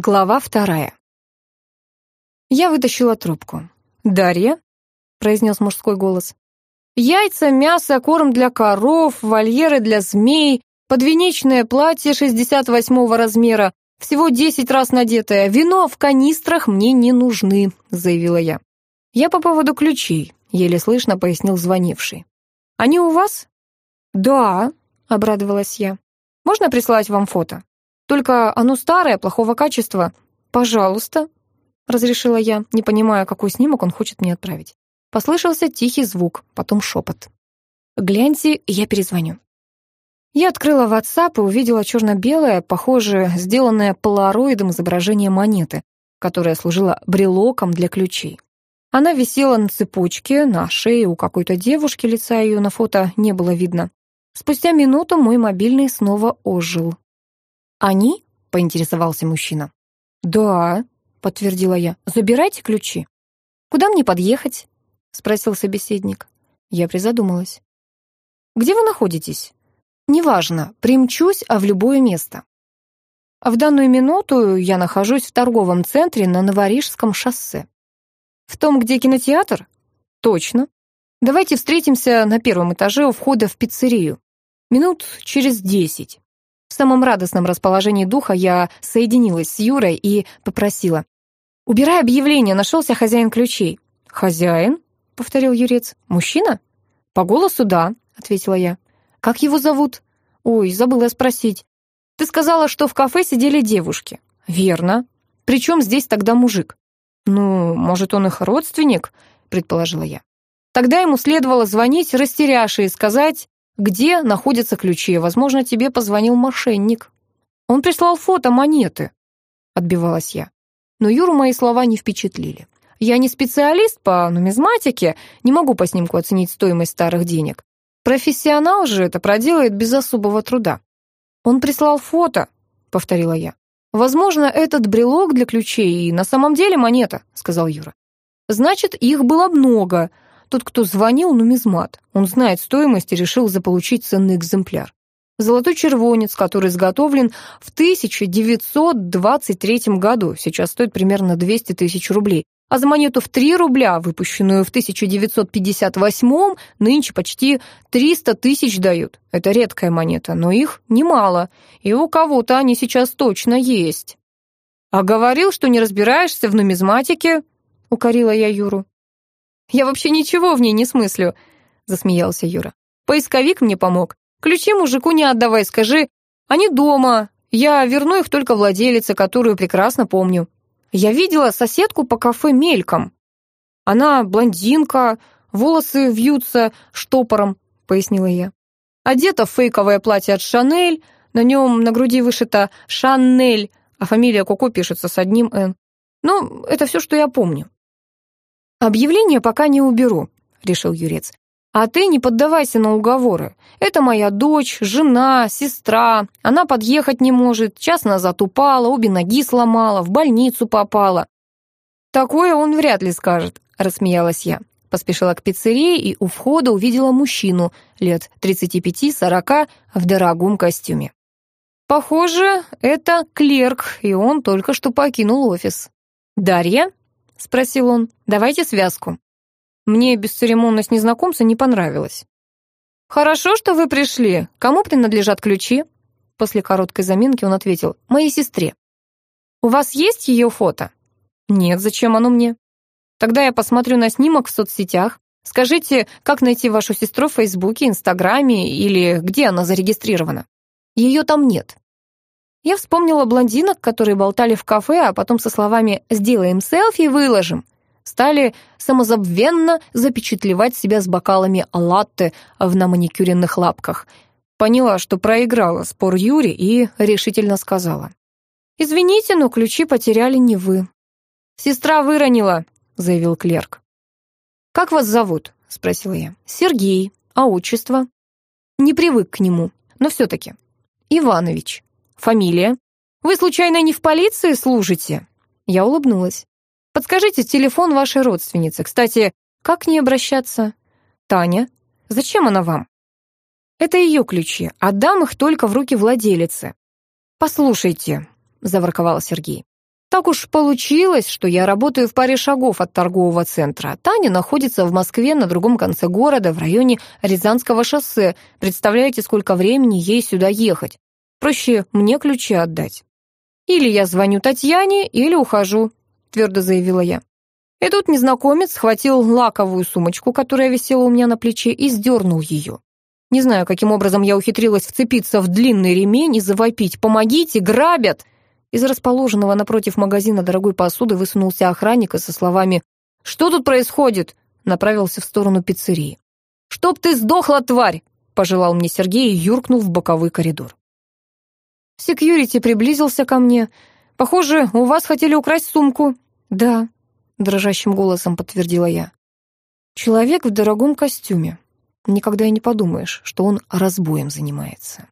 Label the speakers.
Speaker 1: Глава вторая. Я вытащила трубку. «Дарья?» — произнес мужской голос. «Яйца, мясо, корм для коров, вольеры для змей, подвенечное платье 68-го размера, всего 10 раз надетое, вино в канистрах мне не нужны», — заявила я. «Я по поводу ключей», — еле слышно пояснил звонивший. «Они у вас?» «Да», — обрадовалась я. «Можно прислать вам фото?» Только оно старое, плохого качества. Пожалуйста, разрешила я, не понимая, какой снимок он хочет мне отправить. Послышался тихий звук, потом шепот. «Гляньте, я перезвоню». Я открыла WhatsApp и увидела черно-белое, похожее, сделанное полароидом изображение монеты, которая служила брелоком для ключей. Она висела на цепочке, на шее у какой-то девушки, лица ее на фото не было видно. Спустя минуту мой мобильный снова ожил. «Они?» — поинтересовался мужчина. «Да», — подтвердила я. «Забирайте ключи». «Куда мне подъехать?» — спросил собеседник. Я призадумалась. «Где вы находитесь?» «Неважно, примчусь, а в любое место». В данную минуту я нахожусь в торговом центре на Новорижском шоссе. В том, где кинотеатр? Точно. Давайте встретимся на первом этаже у входа в пиццерию. Минут через десять. В самом радостном расположении духа я соединилась с Юрой и попросила. «Убирай объявление, нашелся хозяин ключей». «Хозяин?» — повторил Юрец. «Мужчина?» «По голосу, да», — ответила я. «Как его зовут?» «Ой, забыла спросить. Ты сказала, что в кафе сидели девушки». «Верно. Причем здесь тогда мужик?» «Ну, может, он их родственник?» — предположила я. Тогда ему следовало звонить растеряши и сказать, где находятся ключи. Возможно, тебе позвонил мошенник. Он прислал фото монеты, отбивалась я. Но Юру мои слова не впечатлили. Я не специалист по нумизматике, не могу по снимку оценить стоимость старых денег. Профессионал же это проделает без особого труда. Он прислал фото, повторила я. Возможно, этот брелок для ключей и на самом деле монета, сказал Юра. Значит, их было много, тот, кто звонил, нумизмат. Он знает стоимость и решил заполучить ценный экземпляр. Золотой червонец, который изготовлен в 1923 году, сейчас стоит примерно 200 тысяч рублей. А за монету в 3 рубля, выпущенную в 1958, нынче почти 300 тысяч дают. Это редкая монета, но их немало, и у кого-то они сейчас точно есть. «А говорил, что не разбираешься в нумизматике?» — укорила я Юру. Я вообще ничего в ней не смыслю», — засмеялся Юра. «Поисковик мне помог. Ключи мужику не отдавай, скажи, они дома. Я верну их только владелице, которую прекрасно помню. Я видела соседку по кафе мельком. Она блондинка, волосы вьются штопором», — пояснила я. Одета в фейковое платье от Шанель, на нем на груди вышито «Шанель», а фамилия Коко пишется с одним «Н». Ну, это все, что я помню. «Объявление пока не уберу», — решил Юрец. «А ты не поддавайся на уговоры. Это моя дочь, жена, сестра. Она подъехать не может, час назад упала, обе ноги сломала, в больницу попала». «Такое он вряд ли скажет», — рассмеялась я. Поспешила к пиццерии и у входа увидела мужчину лет 35-40 в дорогом костюме. Похоже, это клерк, и он только что покинул офис. «Дарья?» — спросил он. «Давайте связку». Мне бесцеремонность незнакомца не понравилась. «Хорошо, что вы пришли. Кому принадлежат ключи?» После короткой заминки он ответил. «Моей сестре». «У вас есть ее фото?» «Нет, зачем оно мне?» «Тогда я посмотрю на снимок в соцсетях. Скажите, как найти вашу сестру в Фейсбуке, Инстаграме или где она зарегистрирована?» «Ее там нет». Я вспомнила блондинок, которые болтали в кафе, а потом со словами «сделаем селфи и выложим», стали самозабвенно запечатлевать себя с бокалами латте в наманикюренных лапках. Поняла, что проиграла спор Юри и решительно сказала. «Извините, но ключи потеряли не вы». «Сестра выронила», — заявил клерк. «Как вас зовут?» — спросила я. «Сергей. А отчество?» Не привык к нему, но все-таки. «Иванович». Фамилия? Вы случайно не в полиции служите?» Я улыбнулась. «Подскажите телефон вашей родственницы. Кстати, как к ней обращаться?» «Таня. Зачем она вам?» «Это ее ключи. Отдам их только в руки владелицы». «Послушайте», — заворковал Сергей. Так уж получилось, что я работаю в паре шагов от торгового центра. Таня находится в Москве на другом конце города, в районе Рязанского шоссе. Представляете, сколько времени ей сюда ехать? Проще мне ключи отдать. Или я звоню Татьяне, или ухожу, твердо заявила я. И тут незнакомец схватил лаковую сумочку, которая висела у меня на плече, и сдернул ее. Не знаю, каким образом я ухитрилась вцепиться в длинный ремень и завопить «Помогите! Грабят!» Из расположенного напротив магазина дорогой посуды высунулся охранник и со словами «Что тут происходит?» направился в сторону пиццерии. «Чтоб ты сдохла, тварь!» пожелал мне Сергей и юркнул в боковой коридор. Секьюрити приблизился ко мне. «Похоже, у вас хотели украсть сумку». «Да», — дрожащим голосом подтвердила я. «Человек в дорогом костюме. Никогда и не подумаешь, что он разбоем занимается».